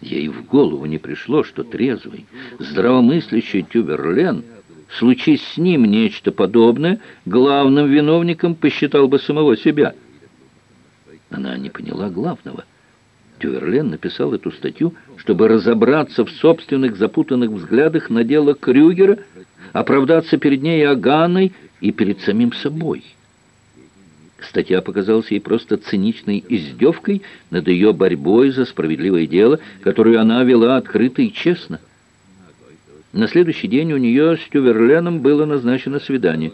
Ей в голову не пришло, что трезвый, здравомыслящий Тюберлен, случись с ним нечто подобное, главным виновником посчитал бы самого себя. Она не поняла главного. Тюверлен написал эту статью, чтобы разобраться в собственных запутанных взглядах на дело Крюгера, оправдаться перед ней Аганой и перед самим собой. Статья показалась ей просто циничной издевкой над ее борьбой за справедливое дело, которую она вела открыто и честно. На следующий день у нее с Тюверленом было назначено свидание.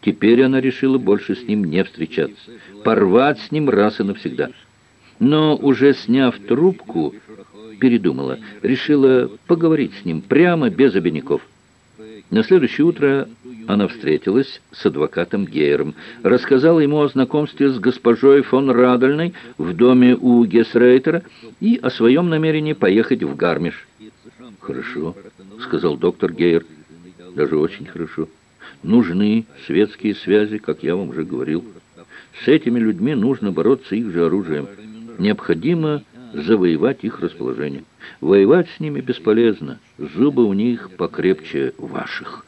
Теперь она решила больше с ним не встречаться, порвать с ним раз и навсегда. Но уже сняв трубку, передумала, решила поговорить с ним прямо без обиняков. На следующее утро она встретилась с адвокатом Гейером, рассказала ему о знакомстве с госпожой фон Радольной в доме у Гесрейтера и о своем намерении поехать в Гармиш. «Хорошо», — сказал доктор Гейер, — «даже очень хорошо. Нужны светские связи, как я вам уже говорил. С этими людьми нужно бороться их же оружием. Необходимо завоевать их расположение. Воевать с ними бесполезно. Зубы у них покрепче ваших.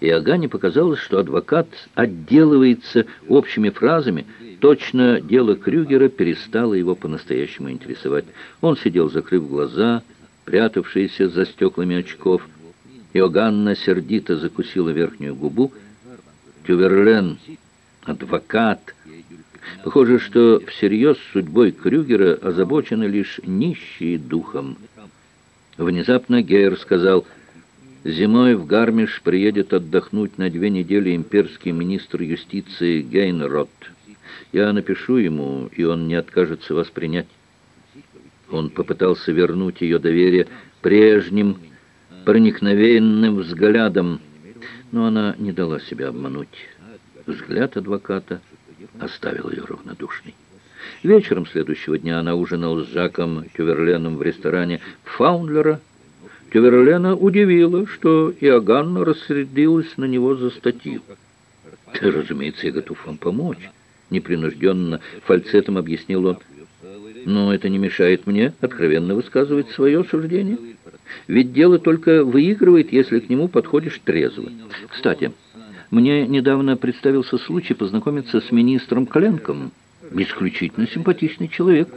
И Агане показалось, что адвокат отделывается общими фразами. Точно дело Крюгера перестало его по-настоящему интересовать. Он сидел, закрыв глаза, прятавшиеся за стеклами очков. Иоганна сердито закусила верхнюю губу. Тюверлен, адвокат, Похоже, что всерьез судьбой Крюгера озабочены лишь нищие духом. Внезапно Гейер сказал, «Зимой в Гармиш приедет отдохнуть на две недели имперский министр юстиции Гейнрот. Я напишу ему, и он не откажется вас принять». Он попытался вернуть ее доверие прежним проникновенным взглядом, но она не дала себя обмануть. Взгляд адвоката — оставил ее равнодушной. Вечером следующего дня она ужинала с Жаком Тюверленом в ресторане Фаундлера. Тюверлена удивило, что Иоганна рассердилась на него за статью. «Разумеется, я готов вам помочь», — непринужденно фальцетом объяснил он. «Но это не мешает мне откровенно высказывать свое суждение. Ведь дело только выигрывает, если к нему подходишь трезво. Кстати...» Мне недавно представился случай познакомиться с министром Кленком. Исключительно симпатичный человек.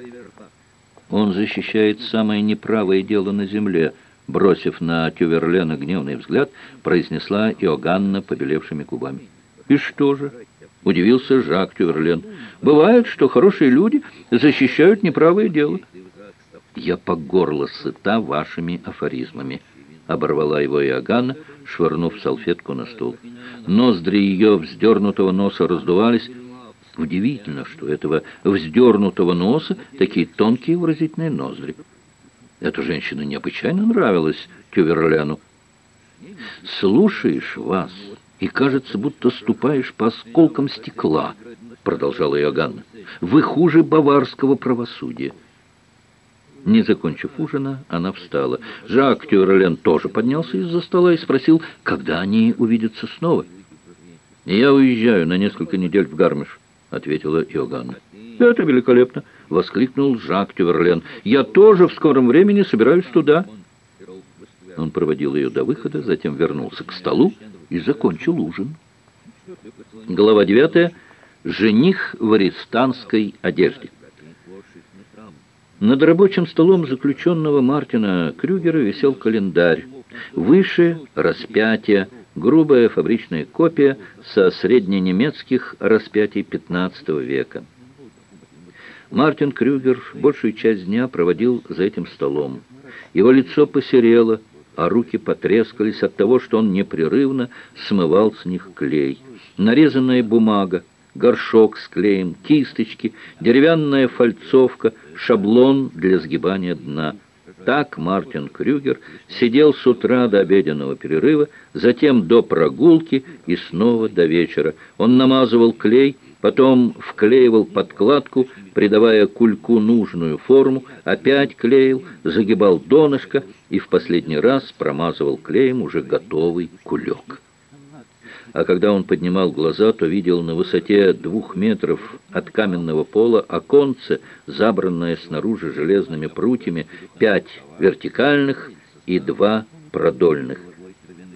Он защищает самое неправое дело на земле. Бросив на Тюверлена гневный взгляд, произнесла Иоганна побелевшими губами. «И что же?» — удивился Жак Тюверлен. «Бывает, что хорошие люди защищают неправое дело». «Я по горло сыта вашими афоризмами», — оборвала его Иоганна, швырнув салфетку на стол. Ноздри ее вздернутого носа раздувались. Удивительно, что этого вздернутого носа такие тонкие выразительные ноздри. Эта женщина необычайно нравилась Тюверляну. «Слушаешь вас, и кажется, будто ступаешь по осколкам стекла», — продолжала Иоганна. «Вы хуже баварского правосудия». Не закончив ужина, она встала. Жак Тюрлен тоже поднялся из-за стола и спросил, когда они увидятся снова. «Я уезжаю на несколько недель в Гармиш», — ответила Иоганна. «Это великолепно!» — воскликнул Жак Тюверлен. «Я тоже в скором времени собираюсь туда». Он проводил ее до выхода, затем вернулся к столу и закончил ужин. Глава девятая. Жених в арестанской одежде. Над рабочим столом заключенного Мартина Крюгера висел календарь. Выше распятие, грубая фабричная копия со средненемецких распятий XV века. Мартин Крюгер большую часть дня проводил за этим столом. Его лицо посерело, а руки потрескались от того, что он непрерывно смывал с них клей. Нарезанная бумага, горшок с клеем, кисточки, деревянная фальцовка, шаблон для сгибания дна. Так Мартин Крюгер сидел с утра до обеденного перерыва, затем до прогулки и снова до вечера. Он намазывал клей, потом вклеивал подкладку, придавая кульку нужную форму, опять клеил, загибал донышко и в последний раз промазывал клеем уже готовый кулек. А когда он поднимал глаза, то видел на высоте двух метров от каменного пола оконце, забранное снаружи железными прутьями, пять вертикальных и два продольных.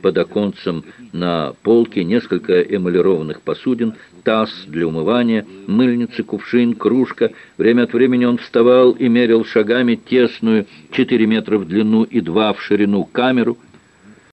Под оконцем на полке несколько эмалированных посудин, таз для умывания, мыльницы, кувшин, кружка. Время от времени он вставал и мерил шагами тесную 4 метра в длину и 2 в ширину камеру –